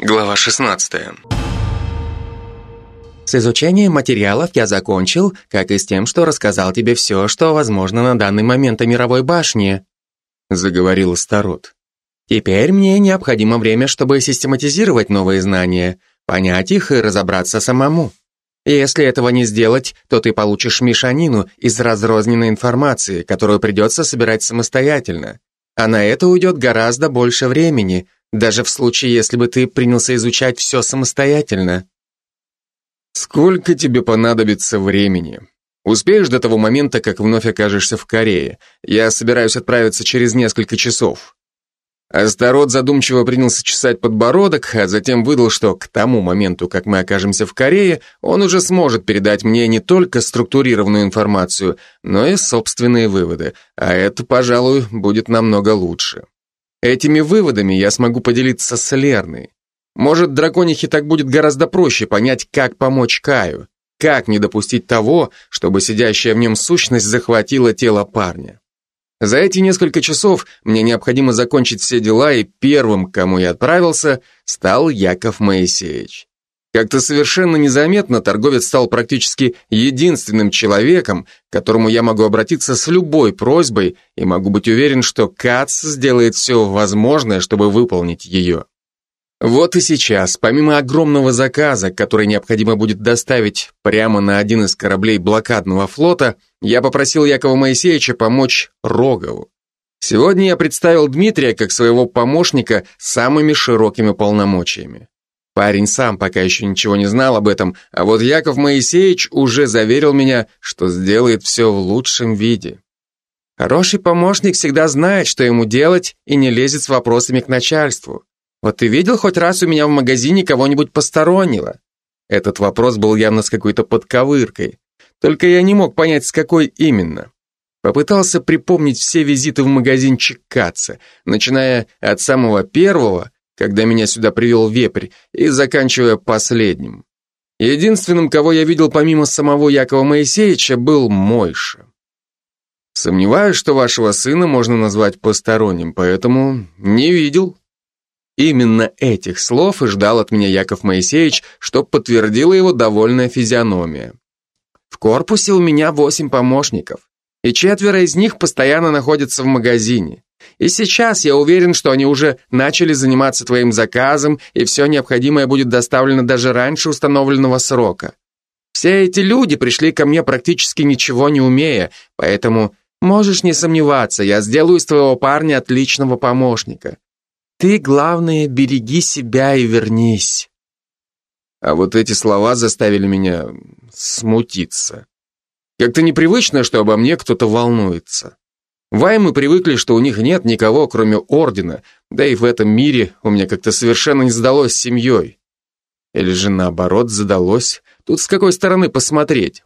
Глава 16. С изучением материалов я закончил, как и с тем, что рассказал тебе все, что возможно на данный момент о мировой башне, заговорил Старот. Теперь мне необходимо время, чтобы систематизировать новые знания, понять их и разобраться самому. Если этого не сделать, то ты получишь мешанину из разрозненной информации, которую придется собирать самостоятельно. А на это уйдет гораздо больше времени, даже в случае, если бы ты принялся изучать все самостоятельно. Сколько тебе понадобится времени? Успеешь до того момента, как вновь окажешься в Корее? Я собираюсь отправиться через несколько часов. Астарот задумчиво принялся чесать подбородок, а затем выдал, что к тому моменту, как мы окажемся в Корее, он уже сможет передать мне не только структурированную информацию, но и собственные выводы, а это, пожалуй, будет намного лучше. Этими выводами я смогу поделиться с Лерной. Может, драконихе так будет гораздо проще понять, как помочь Каю, как не допустить того, чтобы сидящая в нем сущность захватила тело парня. За эти несколько часов мне необходимо закончить все дела, и первым, к кому я отправился, стал Яков Моисеевич. Как-то совершенно незаметно торговец стал практически единственным человеком, к которому я могу обратиться с любой просьбой и могу быть уверен, что Кац сделает все возможное, чтобы выполнить ее. Вот и сейчас, помимо огромного заказа, который необходимо будет доставить прямо на один из кораблей блокадного флота, я попросил Якова Моисеевича помочь Рогову. Сегодня я представил Дмитрия как своего помощника с самыми широкими полномочиями. Парень сам пока еще ничего не знал об этом, а вот Яков Моисеевич уже заверил меня, что сделает все в лучшем виде. Хороший помощник всегда знает, что ему делать, и не лезет с вопросами к начальству. Вот ты видел хоть раз у меня в магазине кого-нибудь постороннего? Этот вопрос был явно с какой-то подковыркой. Только я не мог понять, с какой именно. Попытался припомнить все визиты в магазин Чикаца, начиная от самого первого когда меня сюда привел вепрь, и заканчивая последним. Единственным, кого я видел помимо самого Якова Моисеевича, был Мойша. Сомневаюсь, что вашего сына можно назвать посторонним, поэтому не видел. Именно этих слов и ждал от меня Яков Моисеевич, что подтвердила его довольная физиономия. В корпусе у меня восемь помощников, и четверо из них постоянно находятся в магазине. И сейчас я уверен, что они уже начали заниматься твоим заказом, и все необходимое будет доставлено даже раньше установленного срока. Все эти люди пришли ко мне практически ничего не умея, поэтому можешь не сомневаться, я сделаю из твоего парня отличного помощника. Ты, главное, береги себя и вернись. А вот эти слова заставили меня смутиться. Как-то непривычно, что обо мне кто-то волнуется. Ваймы привыкли, что у них нет никого, кроме Ордена, да и в этом мире у меня как-то совершенно не задалось с семьей. Или же наоборот задалось, тут с какой стороны посмотреть.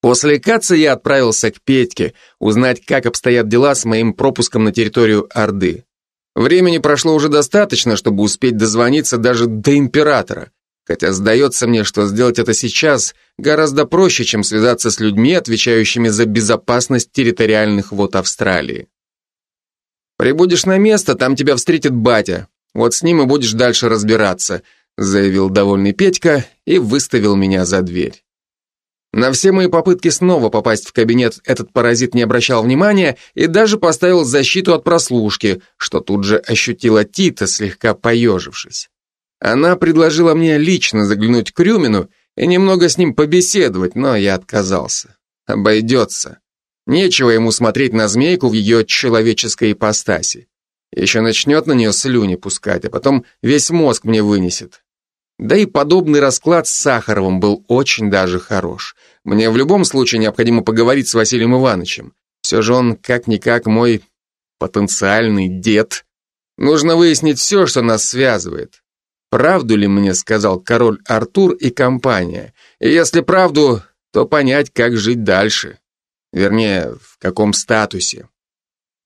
После Каца я отправился к Петьке, узнать, как обстоят дела с моим пропуском на территорию Орды. Времени прошло уже достаточно, чтобы успеть дозвониться даже до Императора. Хотя сдается мне, что сделать это сейчас гораздо проще, чем связаться с людьми, отвечающими за безопасность территориальных вод Австралии. «Прибудешь на место, там тебя встретит батя. Вот с ним и будешь дальше разбираться», заявил довольный Петька и выставил меня за дверь. На все мои попытки снова попасть в кабинет этот паразит не обращал внимания и даже поставил защиту от прослушки, что тут же ощутила Тита, слегка поежившись. Она предложила мне лично заглянуть к Рюмину и немного с ним побеседовать, но я отказался. Обойдется. Нечего ему смотреть на змейку в ее человеческой ипостаси. Еще начнет на нее слюни пускать, а потом весь мозг мне вынесет. Да и подобный расклад с Сахаровым был очень даже хорош. Мне в любом случае необходимо поговорить с Василием Ивановичем. Все же он как-никак мой потенциальный дед. Нужно выяснить все, что нас связывает. Правду ли мне сказал король Артур и компания? И если правду, то понять, как жить дальше. Вернее, в каком статусе.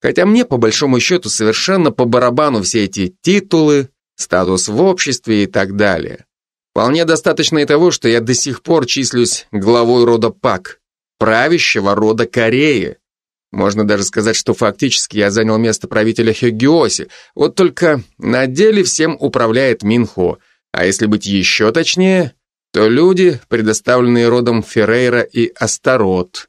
Хотя мне, по большому счету, совершенно по барабану все эти титулы, статус в обществе и так далее. Вполне достаточно и того, что я до сих пор числюсь главой рода Пак, правящего рода Кореи. Можно даже сказать, что фактически я занял место правителя Хёгиоси, вот только на деле всем управляет Минхо, а если быть еще точнее, то люди, предоставленные родом Феррейра и Астарот.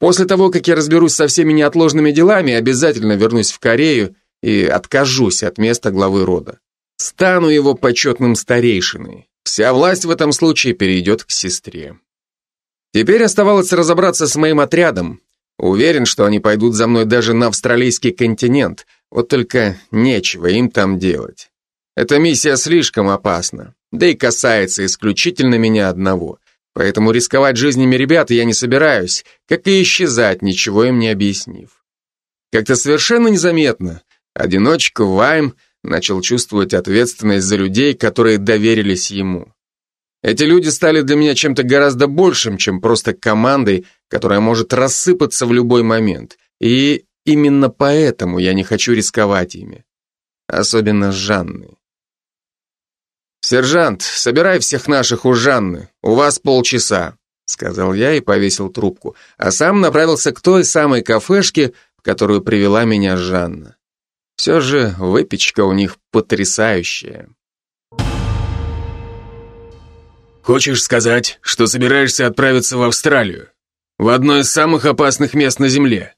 После того, как я разберусь со всеми неотложными делами, обязательно вернусь в Корею и откажусь от места главы рода. Стану его почетным старейшиной. Вся власть в этом случае перейдет к сестре. Теперь оставалось разобраться с моим отрядом. Уверен, что они пойдут за мной даже на австралийский континент, вот только нечего им там делать. Эта миссия слишком опасна, да и касается исключительно меня одного. Поэтому рисковать жизнями ребят я не собираюсь, как и исчезать, ничего им не объяснив. Как-то совершенно незаметно одиночка Вайм начал чувствовать ответственность за людей, которые доверились ему. Эти люди стали для меня чем-то гораздо большим, чем просто командой, которая может рассыпаться в любой момент. И именно поэтому я не хочу рисковать ими. Особенно с Жанной. «Сержант, собирай всех наших у Жанны. У вас полчаса», — сказал я и повесил трубку, а сам направился к той самой кафешке, в которую привела меня Жанна. Все же выпечка у них потрясающая. «Хочешь сказать, что собираешься отправиться в Австралию? В одно из самых опасных мест на Земле?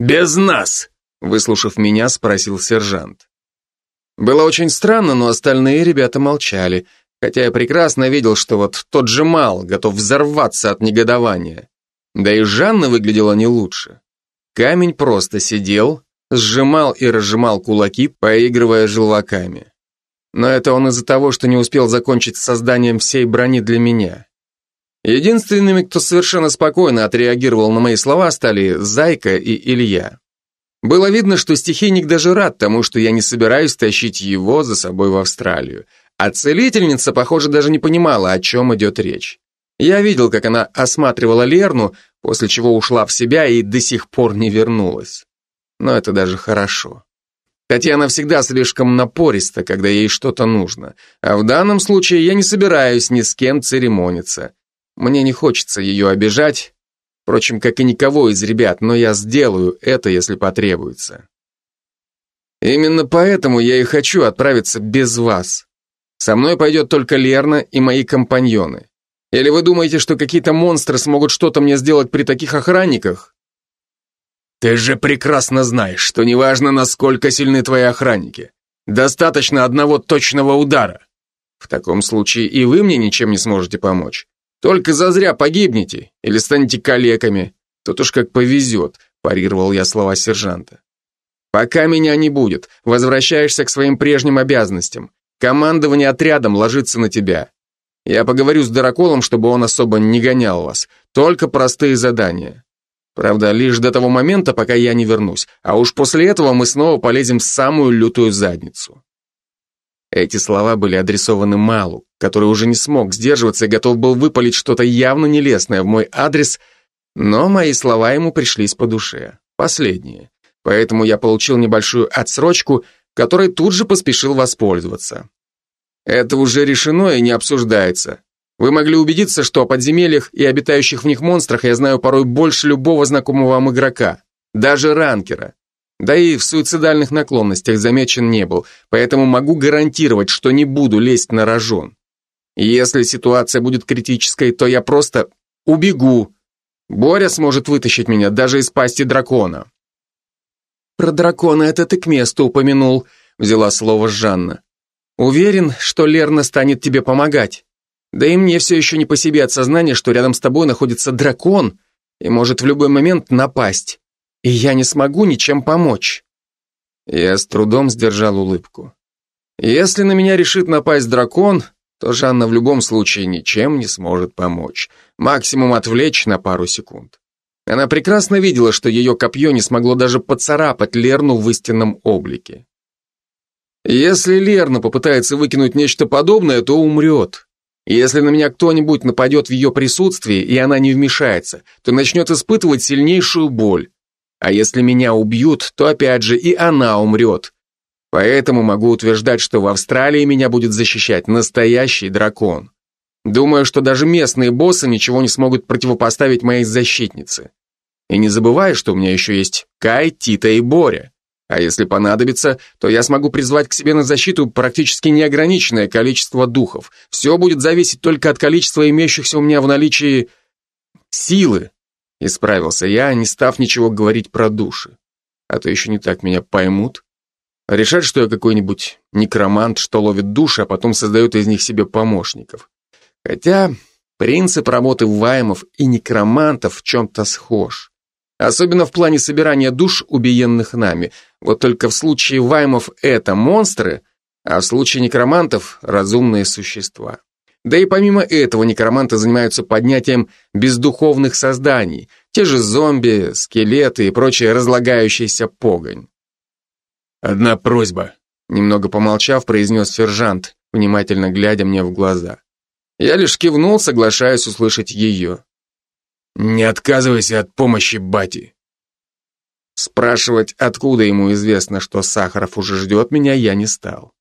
Без нас?» Выслушав меня, спросил сержант. Было очень странно, но остальные ребята молчали, хотя я прекрасно видел, что вот тот же Мал готов взорваться от негодования. Да и Жанна выглядела не лучше. Камень просто сидел, сжимал и разжимал кулаки, поигрывая желваками. Но это он из-за того, что не успел закончить с созданием всей брони для меня. Единственными, кто совершенно спокойно отреагировал на мои слова, стали Зайка и Илья. Было видно, что стихийник даже рад тому, что я не собираюсь тащить его за собой в Австралию. А целительница, похоже, даже не понимала, о чем идет речь. Я видел, как она осматривала Лерну, после чего ушла в себя и до сих пор не вернулась. Но это даже хорошо. Татьяна всегда слишком напориста, когда ей что-то нужно. А в данном случае я не собираюсь ни с кем церемониться. Мне не хочется ее обижать, Впрочем, как и никого из ребят, но я сделаю это, если потребуется. Именно поэтому я и хочу отправиться без вас. Со мной пойдет только Лерна и мои компаньоны. Или вы думаете, что какие-то монстры смогут что-то мне сделать при таких охранниках? Ты же прекрасно знаешь, что неважно, насколько сильны твои охранники. Достаточно одного точного удара. В таком случае и вы мне ничем не сможете помочь. Только зазря погибнете или станете калеками. Тут уж как повезет, парировал я слова сержанта. Пока меня не будет, возвращаешься к своим прежним обязанностям. Командование отрядом ложится на тебя. Я поговорю с Драколом, чтобы он особо не гонял вас. Только простые задания. Правда, лишь до того момента, пока я не вернусь. А уж после этого мы снова полезем в самую лютую задницу. Эти слова были адресованы Малу, который уже не смог сдерживаться и готов был выпалить что-то явно нелестное в мой адрес, но мои слова ему пришлись по душе. Последние. Поэтому я получил небольшую отсрочку, которой тут же поспешил воспользоваться. Это уже решено и не обсуждается. Вы могли убедиться, что о подземельях и обитающих в них монстрах я знаю порой больше любого знакомого вам игрока, даже ранкера. Да и в суицидальных наклонностях замечен не был, поэтому могу гарантировать, что не буду лезть на рожон. Если ситуация будет критической, то я просто убегу. Боря сможет вытащить меня даже из пасти дракона. Про дракона это ты к месту упомянул, взяла слово Жанна. Уверен, что Лерна станет тебе помогать. Да и мне все еще не по себе от сознания, что рядом с тобой находится дракон и может в любой момент напасть и я не смогу ничем помочь. Я с трудом сдержал улыбку. Если на меня решит напасть дракон, то Жанна в любом случае ничем не сможет помочь. Максимум отвлечь на пару секунд. Она прекрасно видела, что ее копье не смогло даже поцарапать Лерну в истинном облике. Если Лерна попытается выкинуть нечто подобное, то умрет. Если на меня кто-нибудь нападет в ее присутствии, и она не вмешается, то начнет испытывать сильнейшую боль. А если меня убьют, то опять же и она умрет. Поэтому могу утверждать, что в Австралии меня будет защищать настоящий дракон. Думаю, что даже местные боссы ничего не смогут противопоставить моей защитнице. И не забывай, что у меня еще есть Кай, Тита и Боря. А если понадобится, то я смогу призвать к себе на защиту практически неограниченное количество духов. Все будет зависеть только от количества имеющихся у меня в наличии силы. Исправился я, не став ничего говорить про души. А то еще не так меня поймут. Решат, что я какой-нибудь некромант, что ловит души, а потом создает из них себе помощников. Хотя принцип работы ваймов и некромантов в чем-то схож. Особенно в плане собирания душ, убиенных нами. Вот только в случае ваймов это монстры, а в случае некромантов – разумные существа. Да и помимо этого некроманты занимаются поднятием бездуховных созданий, те же зомби, скелеты и прочая разлагающаяся погонь. «Одна просьба», — немного помолчав, произнес сержант, внимательно глядя мне в глаза. Я лишь кивнул, соглашаясь услышать ее. Не отказывайся от помощи бати. Спрашивать, откуда ему известно, что Сахаров уже ждет меня, я не стал.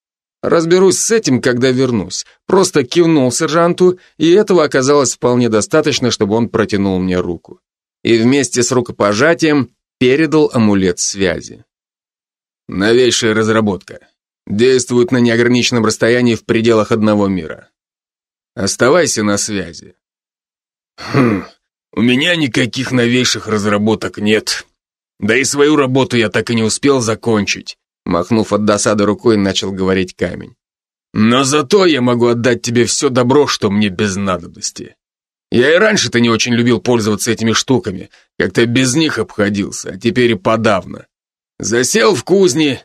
Разберусь с этим, когда вернусь. Просто кивнул сержанту, и этого оказалось вполне достаточно, чтобы он протянул мне руку. И вместе с рукопожатием передал амулет связи. Новейшая разработка. Действует на неограниченном расстоянии в пределах одного мира. Оставайся на связи. Хм, у меня никаких новейших разработок нет. Да и свою работу я так и не успел закончить. Махнув от досады рукой, начал говорить камень. Но зато я могу отдать тебе все добро, что мне без надобности. Я и раньше-то не очень любил пользоваться этими штуками, как-то без них обходился, а теперь и подавно. Засел в кузне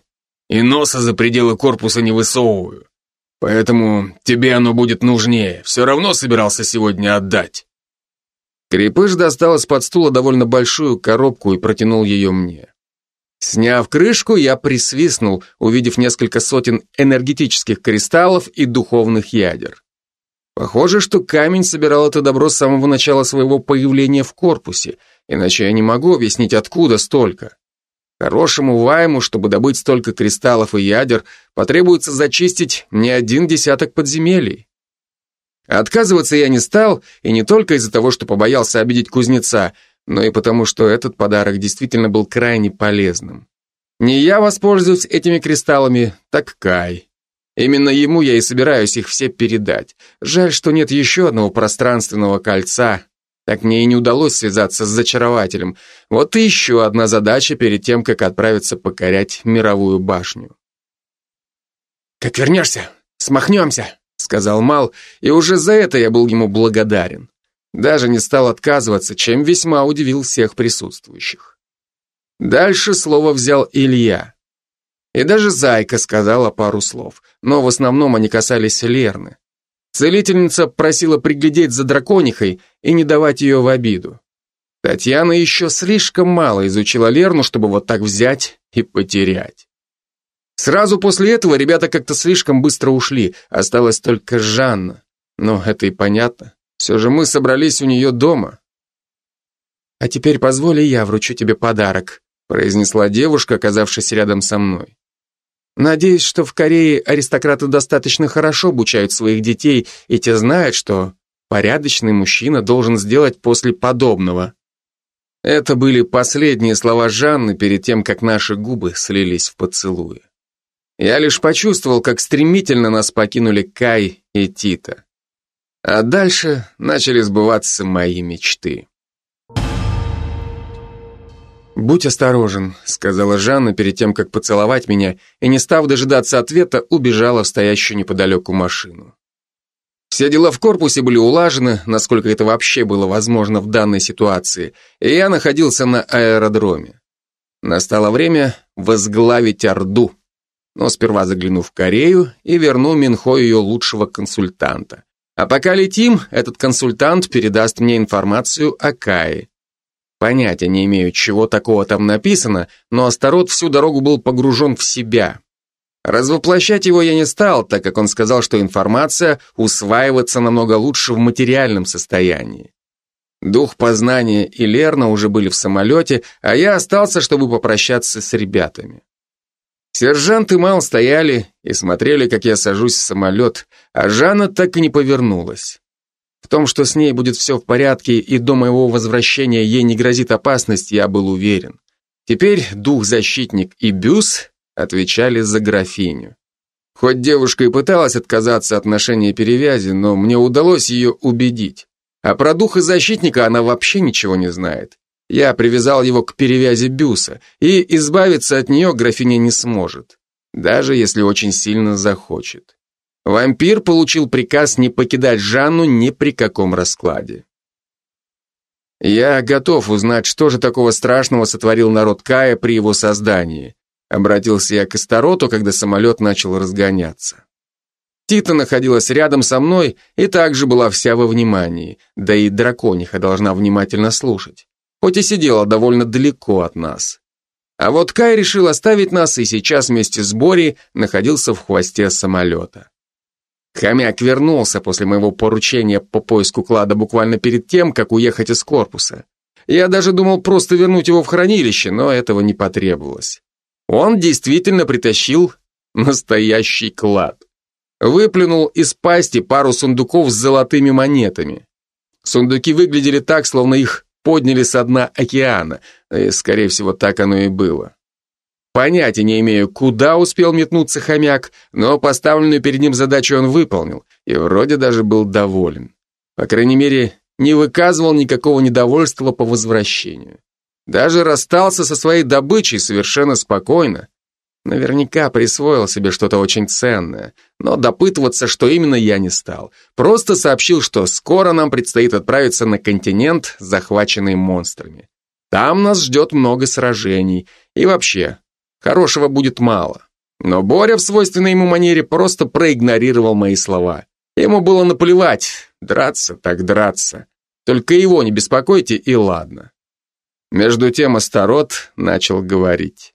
и носа за пределы корпуса не высовываю. Поэтому тебе оно будет нужнее, все равно собирался сегодня отдать. Крепыш достал из-под стула довольно большую коробку и протянул ее мне. Сняв крышку, я присвистнул, увидев несколько сотен энергетических кристаллов и духовных ядер. Похоже, что камень собирал это добро с самого начала своего появления в корпусе, иначе я не могу объяснить, откуда столько. Хорошему вайму, чтобы добыть столько кристаллов и ядер, потребуется зачистить не один десяток подземелий. Отказываться я не стал, и не только из-за того, что побоялся обидеть кузнеца, но и потому, что этот подарок действительно был крайне полезным. Не я воспользуюсь этими кристаллами, так Кай. Именно ему я и собираюсь их все передать. Жаль, что нет еще одного пространственного кольца. Так мне и не удалось связаться с зачарователем. Вот и еще одна задача перед тем, как отправиться покорять мировую башню. «Как вернешься, смахнемся», сказал Мал, и уже за это я был ему благодарен. Даже не стал отказываться, чем весьма удивил всех присутствующих. Дальше слово взял Илья. И даже Зайка сказала пару слов, но в основном они касались Лерны. Целительница просила приглядеть за драконихой и не давать ее в обиду. Татьяна еще слишком мало изучила Лерну, чтобы вот так взять и потерять. Сразу после этого ребята как-то слишком быстро ушли, осталась только Жанна. Но это и понятно. Все же мы собрались у нее дома. «А теперь позволь, я вручу тебе подарок», произнесла девушка, оказавшись рядом со мной. «Надеюсь, что в Корее аристократы достаточно хорошо обучают своих детей, и те знают, что порядочный мужчина должен сделать после подобного». Это были последние слова Жанны перед тем, как наши губы слились в поцелуе. Я лишь почувствовал, как стремительно нас покинули Кай и Тита. А дальше начали сбываться мои мечты. «Будь осторожен», — сказала Жанна перед тем, как поцеловать меня, и, не став дожидаться ответа, убежала в стоящую неподалеку машину. Все дела в корпусе были улажены, насколько это вообще было возможно в данной ситуации, и я находился на аэродроме. Настало время возглавить Орду но сперва загляну в Корею и верну Минхо ее лучшего консультанта. А пока летим, этот консультант передаст мне информацию о Кае. Понятия не имею, чего такого там написано, но Астарот всю дорогу был погружен в себя. Развоплощать его я не стал, так как он сказал, что информация усваивается намного лучше в материальном состоянии. Дух познания и Лерна уже были в самолете, а я остался, чтобы попрощаться с ребятами. Сержант и Мал стояли и смотрели, как я сажусь в самолет, а Жанна так и не повернулась. В том, что с ней будет все в порядке и до моего возвращения ей не грозит опасность, я был уверен. Теперь дух-защитник и Бюс отвечали за графиню. Хоть девушка и пыталась отказаться от ношения перевязи, но мне удалось ее убедить. А про духа защитника она вообще ничего не знает. Я привязал его к перевязи Бюса, и избавиться от нее графиня не сможет, даже если очень сильно захочет. Вампир получил приказ не покидать Жанну ни при каком раскладе. Я готов узнать, что же такого страшного сотворил народ Кая при его создании. Обратился я к Астароту, когда самолет начал разгоняться. Тита находилась рядом со мной и также была вся во внимании, да и дракониха должна внимательно слушать, хоть и сидела довольно далеко от нас. А вот Кай решил оставить нас и сейчас вместе с Бори находился в хвосте самолета. Хомяк вернулся после моего поручения по поиску клада буквально перед тем, как уехать из корпуса. Я даже думал просто вернуть его в хранилище, но этого не потребовалось. Он действительно притащил настоящий клад. Выплюнул из пасти пару сундуков с золотыми монетами. Сундуки выглядели так, словно их подняли со дна океана, и, скорее всего, так оно и было. Понятия не имею, куда успел метнуться хомяк, но поставленную перед ним задачу он выполнил и вроде даже был доволен. По крайней мере, не выказывал никакого недовольства по возвращению. Даже расстался со своей добычей совершенно спокойно. Наверняка присвоил себе что-то очень ценное, но допытываться, что именно, я не стал. Просто сообщил, что скоро нам предстоит отправиться на континент, захваченный монстрами. Там нас ждет много сражений. И вообще, Хорошего будет мало. Но Боря в свойственной ему манере просто проигнорировал мои слова. Ему было наплевать, драться так драться. Только его не беспокойте и ладно. Между тем Астарот начал говорить.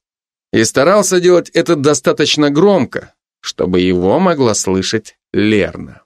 И старался делать это достаточно громко, чтобы его могла слышать Лерна.